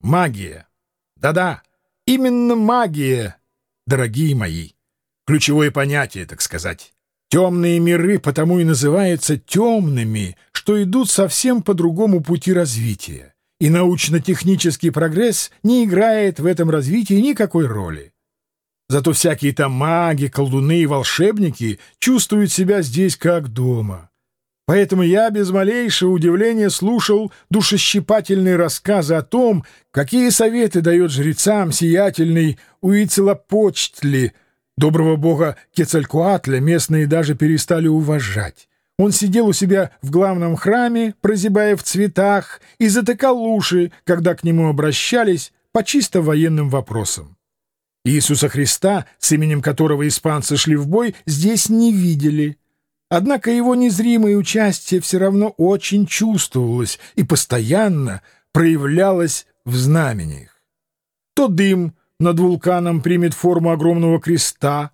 Магия. Да-да, именно магия, дорогие мои. Ключевое понятие, так сказать. Темные миры потому и называются темными, что идут совсем по другому пути развития. И научно-технический прогресс не играет в этом развитии никакой роли. Зато всякие там маги, колдуны и волшебники чувствуют себя здесь как дома. Поэтому я без малейшего удивления слушал душещипательные рассказы о том, какие советы дает жрецам сиятельный Уицелопочтли, доброго бога Кецалькуатля местные даже перестали уважать. Он сидел у себя в главном храме, прозябая в цветах, и затыкал уши, когда к нему обращались по чисто военным вопросам. Иисуса Христа, с именем которого испанцы шли в бой, здесь не видели. Однако его незримое участие все равно очень чувствовалось и постоянно проявлялось в знамениях. То дым над вулканом примет форму огромного креста,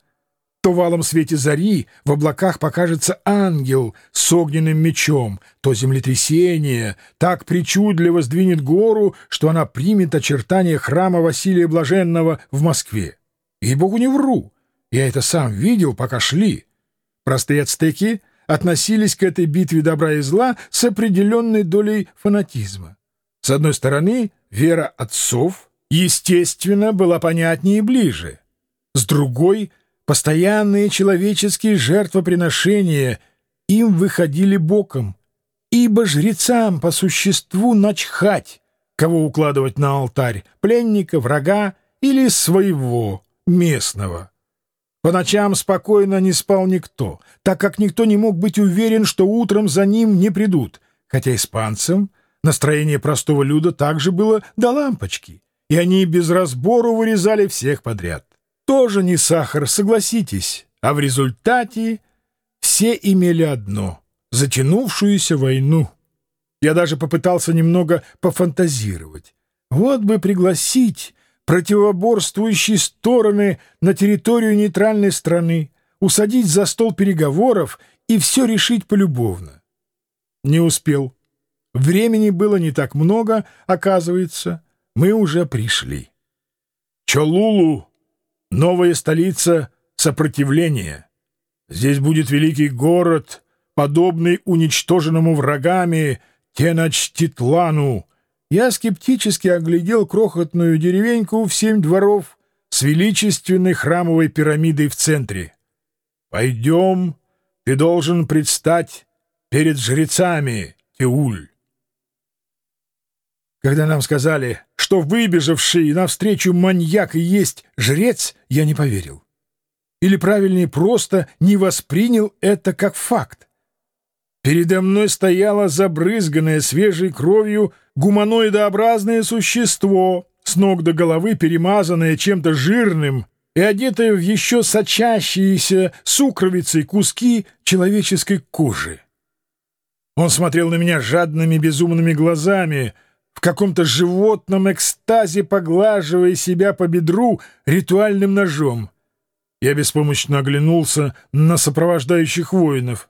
то в алом свете зари в облаках покажется ангел с огненным мечом, то землетрясение так причудливо сдвинет гору, что она примет очертания храма Василия Блаженного в Москве. И богу не вру, я это сам видел, пока шли. Простые ацтеки относились к этой битве добра и зла с определенной долей фанатизма. С одной стороны, вера отцов, естественно, была понятнее и ближе. С другой — Постоянные человеческие жертвоприношения им выходили боком, ибо жрецам по существу начхать, кого укладывать на алтарь, пленника, врага или своего, местного. По ночам спокойно не спал никто, так как никто не мог быть уверен, что утром за ним не придут, хотя испанцам настроение простого люда также было до лампочки, и они без разбору вырезали всех подряд тоже не сахар, согласитесь, а в результате все имели одно — затянувшуюся войну. Я даже попытался немного пофантазировать. Вот бы пригласить противоборствующие стороны на территорию нейтральной страны, усадить за стол переговоров и все решить полюбовно. Не успел. Времени было не так много, оказывается, мы уже пришли. Чолулу Новая столица сопротивления. Здесь будет великий город, подобный уничтоженному врагами Теночтитлану. Я скептически оглядел крохотную деревеньку в семь дворов с величественной храмовой пирамидой в центре. «Пойдем, ты должен предстать перед жрецами, Теуль». Когда нам сказали, что выбежавший навстречу маньяк и есть жрец, я не поверил. Или, правильнее, просто не воспринял это как факт. Передо мной стояло забрызганное свежей кровью гуманоидообразное существо, с ног до головы перемазанное чем-то жирным и одетое в еще сочащиеся сукровицей куски человеческой кожи. Он смотрел на меня жадными безумными глазами — в каком-то животном экстазе поглаживая себя по бедру ритуальным ножом. Я беспомощно оглянулся на сопровождающих воинов.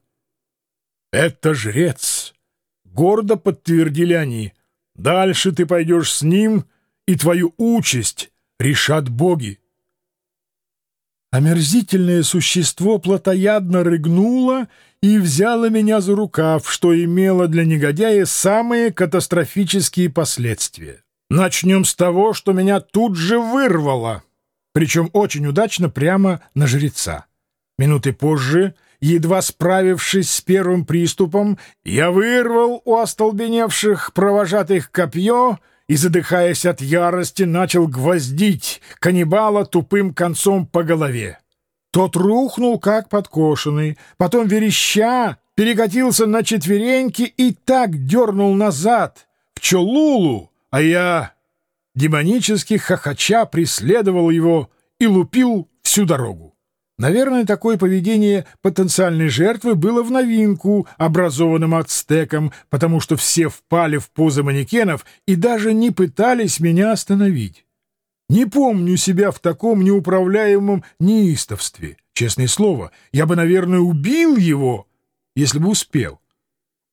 «Это жрец!» — гордо подтвердили они. «Дальше ты пойдешь с ним, и твою участь решат боги». Омерзительное существо плотоядно рыгнуло и взяла меня за рукав, что имело для негодяя самые катастрофические последствия. Начнем с того, что меня тут же вырвало, причем очень удачно прямо на жреца. Минуты позже, едва справившись с первым приступом, я вырвал у остолбеневших провожатых копье и, задыхаясь от ярости, начал гвоздить каннибала тупым концом по голове. Тот рухнул, как подкошенный, потом вереща перекатился на четвереньки и так дернул назад, в Чолулу, а я, демонически хохоча, преследовал его и лупил всю дорогу. Наверное, такое поведение потенциальной жертвы было в новинку образованным ацтекам, потому что все впали в позы манекенов и даже не пытались меня остановить. Не помню себя в таком неуправляемом неистовстве. Честное слово, я бы, наверное, убил его, если бы успел.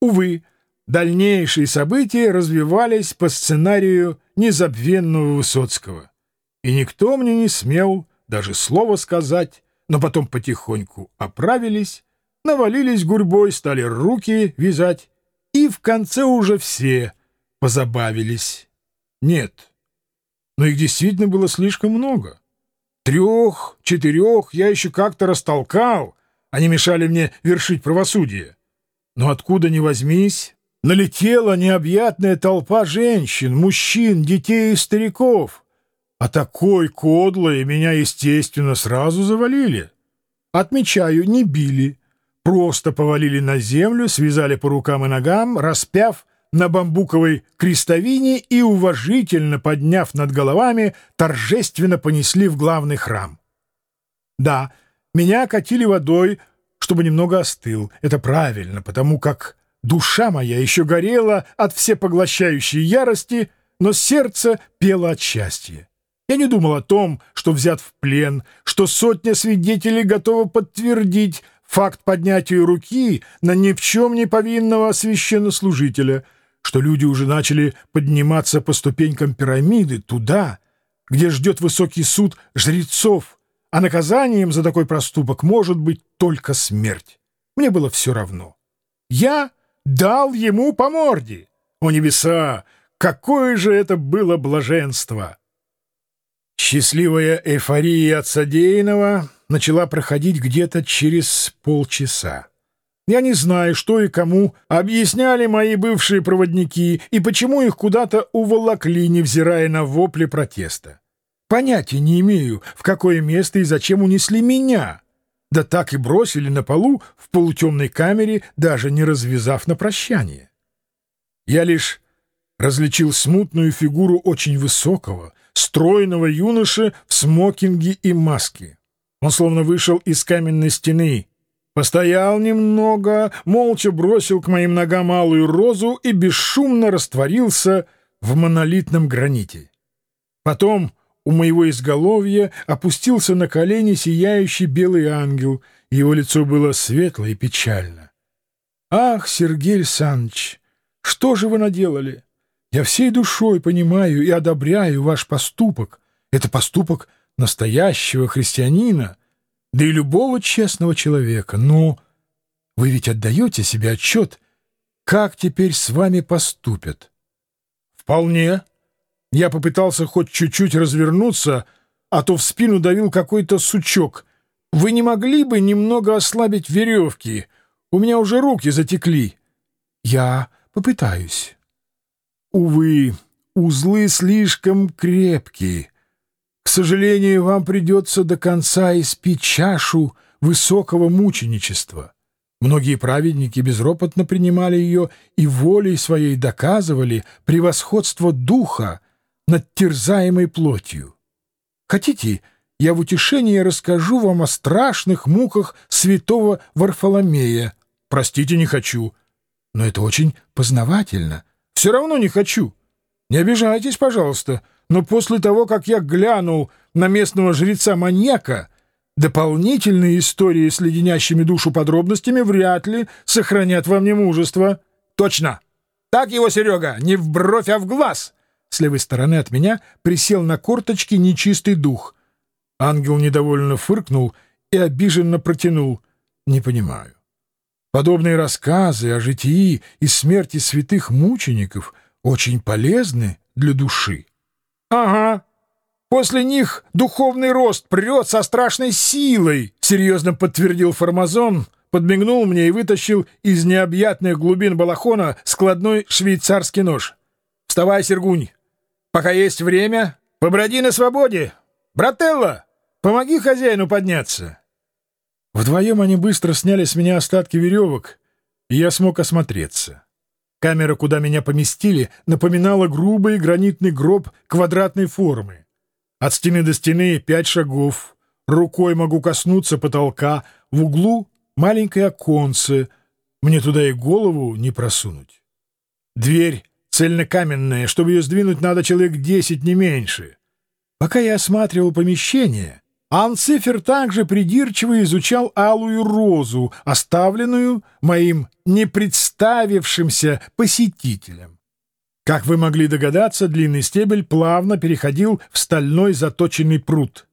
Увы, дальнейшие события развивались по сценарию незабвенного Высоцкого. И никто мне не смел даже слова сказать, но потом потихоньку оправились, навалились гурьбой, стали руки вязать, и в конце уже все позабавились. Нет, но их действительно было слишком много. Трех, четырех я еще как-то растолкал, они мешали мне вершить правосудие. Но откуда ни возьмись, налетела необъятная толпа женщин, мужчин, детей и стариков. А такой кодлой меня, естественно, сразу завалили. Отмечаю, не били, просто повалили на землю, связали по рукам и ногам, распяв на бамбуковой крестовине и, уважительно подняв над головами, торжественно понесли в главный храм. Да, меня катили водой, чтобы немного остыл. Это правильно, потому как душа моя еще горела от всепоглощающей ярости, но сердце пело от счастья. Я не думал о том, что взят в плен, что сотня свидетелей готова подтвердить факт поднятия руки на ни в чем не повинного священнослужителя, что люди уже начали подниматься по ступенькам пирамиды туда, где ждет высокий суд жрецов, а наказанием за такой проступок может быть только смерть. Мне было все равно. Я дал ему по морде. О небеса! Какое же это было блаженство! Счастливая эйфория от содеянного начала проходить где-то через полчаса. Я не знаю, что и кому объясняли мои бывшие проводники и почему их куда-то уволокли, невзирая на вопли протеста. Понятия не имею, в какое место и зачем унесли меня. Да так и бросили на полу в полутемной камере, даже не развязав на прощание. Я лишь различил смутную фигуру очень высокого, стройного юноши в смокинге и маске. Он словно вышел из каменной стены, постоял немного, молча бросил к моим ногам малую розу и бесшумно растворился в монолитном граните. Потом у моего изголовья опустился на колени сияющий белый ангел, его лицо было светло и печально. «Ах, Сергей Александрович, что же вы наделали?» Я всей душой понимаю и одобряю ваш поступок. Это поступок настоящего христианина, да и любого честного человека. Но вы ведь отдаете себе отчет, как теперь с вами поступят? Вполне. Я попытался хоть чуть-чуть развернуться, а то в спину давил какой-то сучок. Вы не могли бы немного ослабить веревки? У меня уже руки затекли. Я попытаюсь. Увы, узлы слишком крепкие. К сожалению, вам придется до конца испить чашу высокого мученичества. Многие праведники безропотно принимали ее и волей своей доказывали превосходство духа над терзаемой плотью. Хотите, я в утешение расскажу вам о страшных муках святого Варфоломея? Простите, не хочу. Но это очень познавательно. Все равно не хочу. Не обижайтесь, пожалуйста, но после того, как я глянул на местного жреца-маньяка, дополнительные истории с леденящими душу подробностями вряд ли сохранят во мне мужество. Точно! Так его, Серега, не в бровь, а в глаз! С левой стороны от меня присел на корточки нечистый дух. Ангел недовольно фыркнул и обиженно протянул. Не понимаю. Подобные рассказы о житии и смерти святых мучеников очень полезны для души. — Ага. После них духовный рост прет со страшной силой, — серьезно подтвердил Формазон, подмигнул мне и вытащил из необъятных глубин балахона складной швейцарский нож. — Вставай, Сергунь. Пока есть время, поброди на свободе. Брателло, помоги хозяину подняться. Вдвоем они быстро сняли с меня остатки веревок, и я смог осмотреться. Камера, куда меня поместили, напоминала грубый гранитный гроб квадратной формы. От стены до стены пять шагов. Рукой могу коснуться потолка. В углу маленькое оконце. Мне туда и голову не просунуть. Дверь цельнокаменная. Чтобы ее сдвинуть, надо человек десять, не меньше. Пока я осматривал помещение, Анцифер также придирчиво изучал алую розу, оставленную моим непредставившимся посетителем. Как вы могли догадаться, длинный стебель плавно переходил в стальной заточенный пруд.